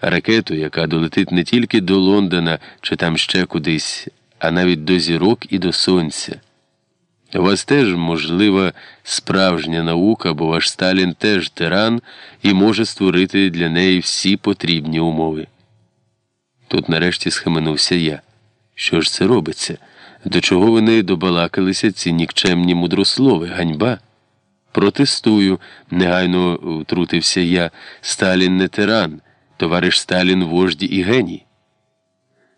ракету, яка долетить не тільки до Лондона чи там ще кудись, а навіть до зірок і до сонця. У вас теж можлива справжня наука, бо ваш Сталін теж тиран і може створити для неї всі потрібні умови. Тут нарешті схаменувся я. Що ж це робиться? До чого вони добалакалися ці нікчемні мудрослови, ганьба? Протестую, негайно втрутився я. Сталін не тиран, товариш Сталін вожді і геній.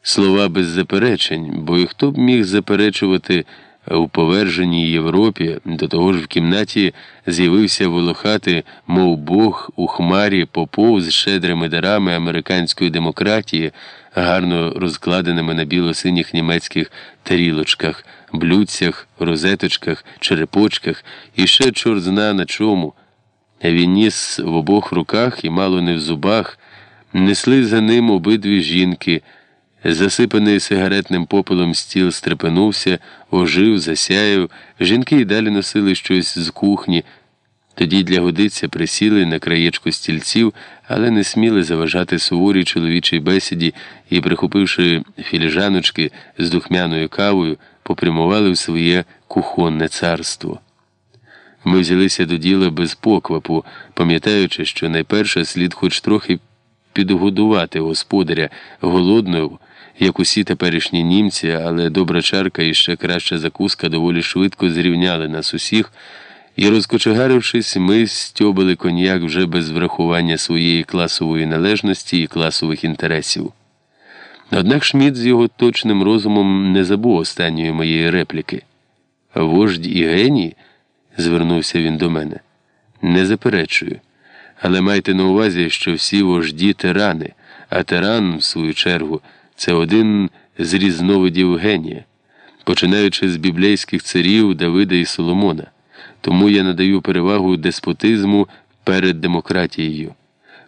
Слова без заперечень, бо і хто б міг заперечувати у поверженій Європі, до того ж в кімнаті з'явився волохати, мов Бог у хмарі попов з щедрими дарами американської демократії, гарно розкладеними на біло-синіх німецьких тарілочках, блюдцях, розеточках, черепочках і ще чорт зна на чому. Він ніс в обох руках і мало не в зубах, несли за ним обидві жінки. Засипаний сигаретним попелом стіл стрепенувся, ожив, засяяв. Жінки й далі носили щось з кухні. Тоді для годиця присіли на краєчку стільців, але не сміли заважати суворій чоловічій бесіді і, прихопивши філіжаночки з духмяною кавою, попрямували в своє кухонне царство. Ми взялися до діла без поквапу, пам'ятаючи, що найперше слід хоч трохи підгодувати господаря голодною як усі теперішні німці, але добра чарка і ще краща закуска доволі швидко зрівняли нас усіх, і, розкочегарившись, ми стьобили коньяк вже без врахування своєї класової належності і класових інтересів. Однак Шміт з його точним розумом не забув останньої моєї репліки. Вождь і геній, звернувся він до мене, не заперечую. Але майте на увазі, що всі вожді тирани, а тиран, в свою чергу, це один з різновидів генія, починаючи з біблейських царів Давида і Соломона. Тому я надаю перевагу деспотизму перед демократією.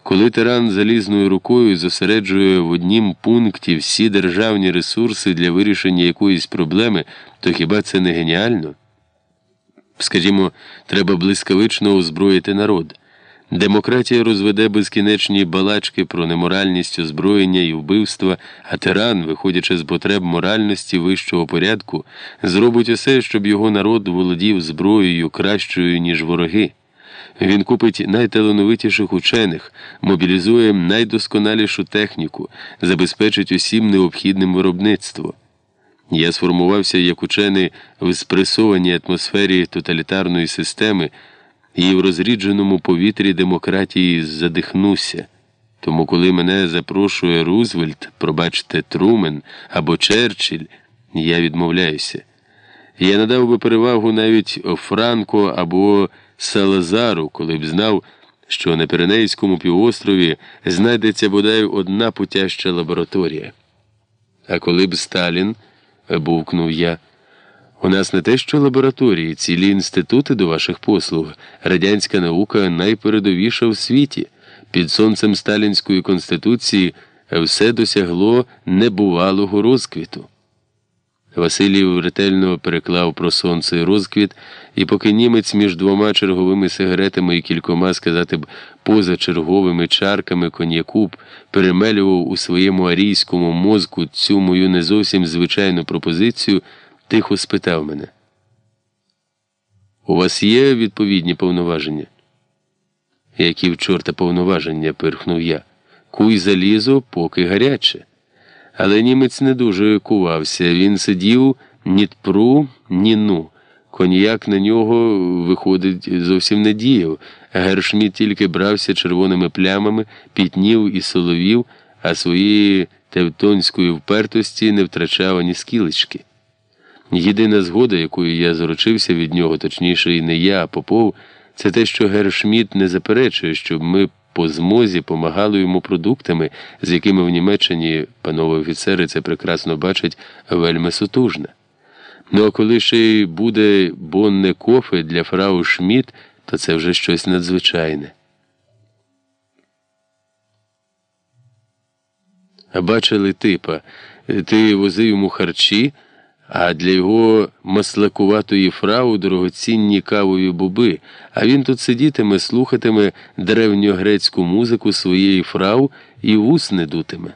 Коли тиран залізною рукою зосереджує в однім пункті всі державні ресурси для вирішення якоїсь проблеми, то хіба це не геніально? Скажімо, треба блискавично озброїти народ. Демократія розведе безкінечні балачки про неморальність озброєння і вбивства, а тиран, виходячи з потреб моральності вищого порядку, зробить усе, щоб його народ володів зброєю кращою, ніж вороги. Він купить найталановитіших учених, мобілізує найдосконалішу техніку, забезпечить усім необхідним виробництво. Я сформувався як учений в спресованій атмосфері тоталітарної системи і в розрідженому повітрі демократії задихнуся. Тому, коли мене запрошує Рузвельт, пробачте, Трумен або Черчилль, я відмовляюся. Я надав би перевагу навіть Франко або Салазару, коли б знав, що на Піренейському півострові знайдеться бодай одна путяща лабораторія. А коли б Сталін, бувкнув я. У нас не те, що лабораторії, цілі інститути до ваших послуг, радянська наука найпередовіша в світі. Під сонцем Сталінської конституції все досягло небувалого розквіту. Васильєв ретельно переклав про сонце і розквіт, і поки німець між двома черговими сигаретами і кількома, сказати б, позачерговими чарками коньяку перемелював у своєму арійському мозку цю мою не зовсім звичайну пропозицію тихо спитав мене. У вас є відповідні повноваження? Які в чорта повноваження, пирхнув я. Куй залізо, поки гаряче. Але німець не дуже кувався. Він сидів ні тпру, ні ну. Коньяк на нього, виходить, зовсім не діяв. Гершміт тільки брався червоними плямами, пітнів і соловів, а своєї тевтонської впертості не втрачав ані скілечки. Єдина згода, якою я заручився від нього, точніше, і не я, а Попов, це те, що Гершміт не заперечує, щоб ми по змозі помагали йому продуктами, з якими в Німеччині, панове офіцери, це прекрасно бачать, вельми сутужне. Ну а коли ще й буде бонне кофе для фрау Шміт, то це вже щось надзвичайне. Бачили типа, ти возив йому харчі. А для його маслакуватої фрау дорогоцінні кавові буби, а він тут сидітиме, слухатиме древньогрецьку музику своєї фрау і вус не дутиме.